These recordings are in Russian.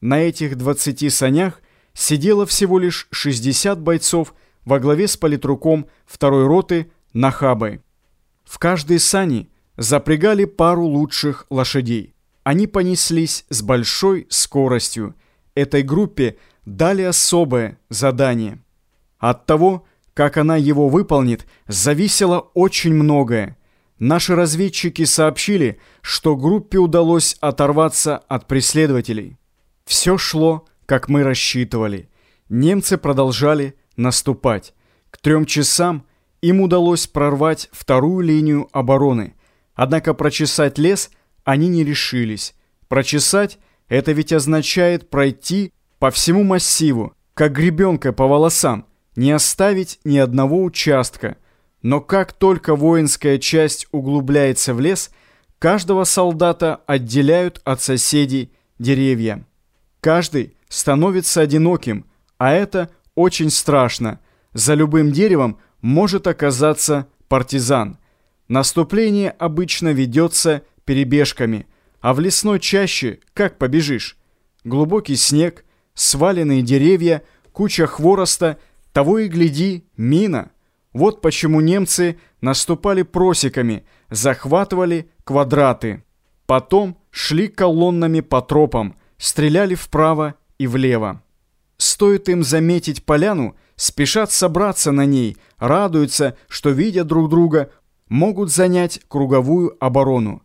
На этих 20 санях сидело всего лишь 60 бойцов во главе с политруком второй роты Нахабой. В каждой сани запрягали пару лучших лошадей. Они понеслись с большой скоростью. Этой группе дали особое задание. От того, как она его выполнит, зависело очень многое. Наши разведчики сообщили, что группе удалось оторваться от преследователей. Все шло, как мы рассчитывали. Немцы продолжали наступать. К трем часам им удалось прорвать вторую линию обороны. Однако прочесать лес они не решились. Прочесать – это ведь означает пройти по всему массиву, как гребенка по волосам, не оставить ни одного участка. Но как только воинская часть углубляется в лес, каждого солдата отделяют от соседей деревья. Каждый становится одиноким, а это очень страшно. За любым деревом может оказаться партизан. Наступление обычно ведется перебежками, а в лесной чаще как побежишь? Глубокий снег, сваленные деревья, куча хвороста, того и гляди, мина. Вот почему немцы наступали просеками, захватывали квадраты. Потом шли колоннами по тропам, стреляли вправо и влево. Стоит им заметить поляну, спешат собраться на ней, радуются, что, видя друг друга, могут занять круговую оборону.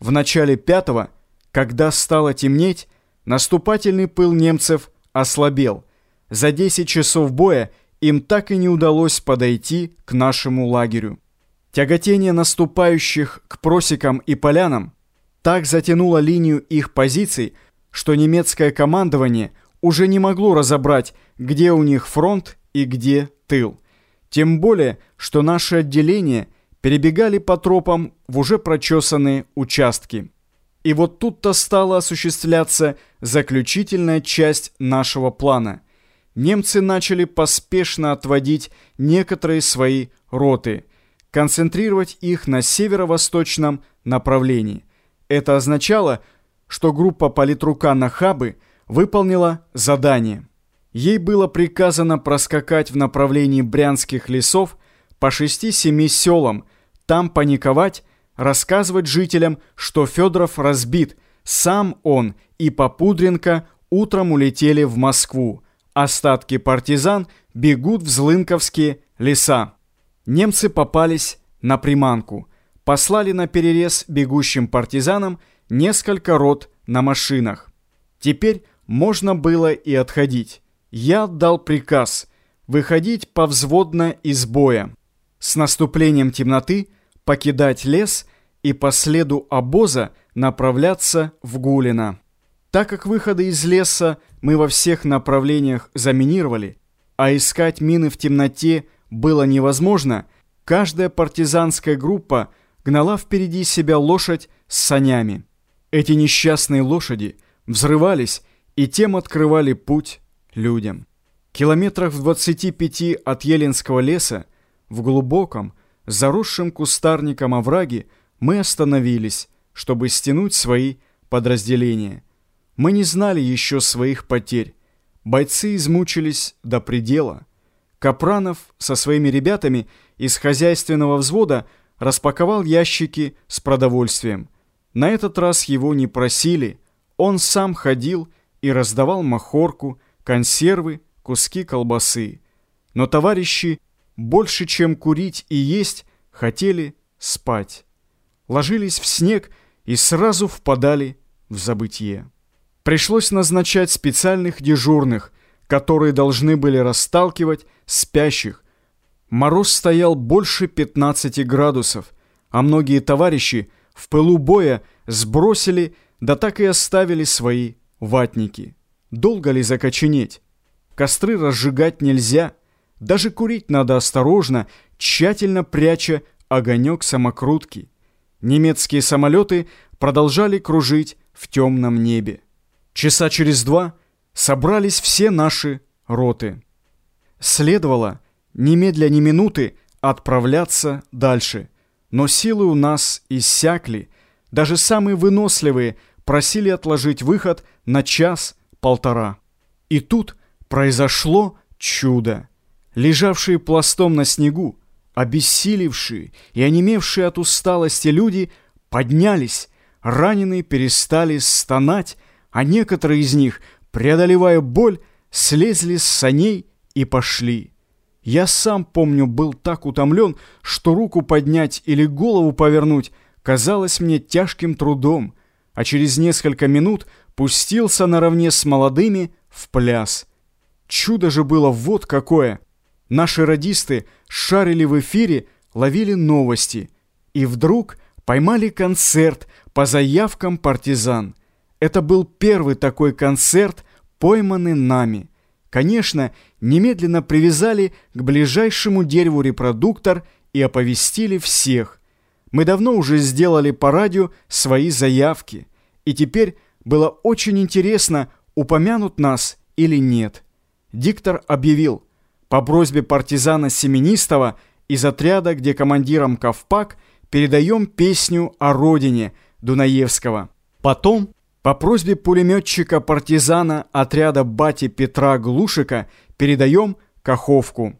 В начале пятого, когда стало темнеть, наступательный пыл немцев ослабел. За 10 часов боя им так и не удалось подойти к нашему лагерю. Тяготение наступающих к просекам и полянам так затянуло линию их позиций, что немецкое командование уже не могло разобрать, где у них фронт и где тыл. Тем более, что наши отделения перебегали по тропам в уже прочесанные участки. И вот тут-то стала осуществляться заключительная часть нашего плана. Немцы начали поспешно отводить некоторые свои роты, концентрировать их на северо-восточном направлении. Это означало, что группа политрука Нахабы выполнила задание. Ей было приказано проскакать в направлении брянских лесов по шести-семи селам, там паниковать, рассказывать жителям, что Федоров разбит, сам он и Попудренко утром улетели в Москву. Остатки партизан бегут в Злынковские леса. Немцы попались на приманку. Послали на перерез бегущим партизанам несколько рот на машинах. Теперь можно было и отходить. Я отдал приказ выходить повзводно из боя. С наступлением темноты покидать лес и по следу обоза направляться в Гулино. Так как выходы из леса мы во всех направлениях заминировали, а искать мины в темноте было невозможно, каждая партизанская группа гнала впереди себя лошадь с санями. Эти несчастные лошади взрывались и тем открывали путь людям. Километрах в 25 от Еленского леса, в глубоком, заросшем кустарником овраге, мы остановились, чтобы стянуть свои подразделения. Мы не знали еще своих потерь. Бойцы измучились до предела. Капранов со своими ребятами из хозяйственного взвода распаковал ящики с продовольствием. На этот раз его не просили, он сам ходил и раздавал махорку, консервы, куски колбасы. Но товарищи больше, чем курить и есть, хотели спать. Ложились в снег и сразу впадали в забытье. Пришлось назначать специальных дежурных, которые должны были расталкивать спящих. Мороз стоял больше 15 градусов, а многие товарищи – в пылу боя сбросили, да так и оставили свои ватники. Долго ли закоченеть? Костры разжигать нельзя, даже курить надо осторожно, тщательно пряча огонек самокрутки. Немецкие самолеты продолжали кружить в темном небе. Часа через два собрались все наши роты. Следовало, немедля ни минуты, отправляться дальше – но силы у нас иссякли. Даже самые выносливые просили отложить выход на час, полтора. И тут произошло чудо. Лежавшие пластом на снегу, обессилевшие и онемевшие от усталости люди поднялись, раненые перестали стонать, а некоторые из них, преодолевая боль, слезли с саней и пошли. Я сам, помню, был так утомлен, что руку поднять или голову повернуть казалось мне тяжким трудом, а через несколько минут пустился наравне с молодыми в пляс. Чудо же было вот какое! Наши радисты шарили в эфире, ловили новости. И вдруг поймали концерт по заявкам партизан. Это был первый такой концерт, пойманный нами. Конечно, немедленно привязали к ближайшему дереву репродуктор и оповестили всех. Мы давно уже сделали по радио свои заявки, и теперь было очень интересно, упомянут нас или нет. Диктор объявил, по просьбе партизана Семенистова из отряда, где командиром Ковпак, передаем песню о родине Дунаевского. Потом по просьбе пулеметчика-партизана отряда бати Петра Глушика передаем Каховку.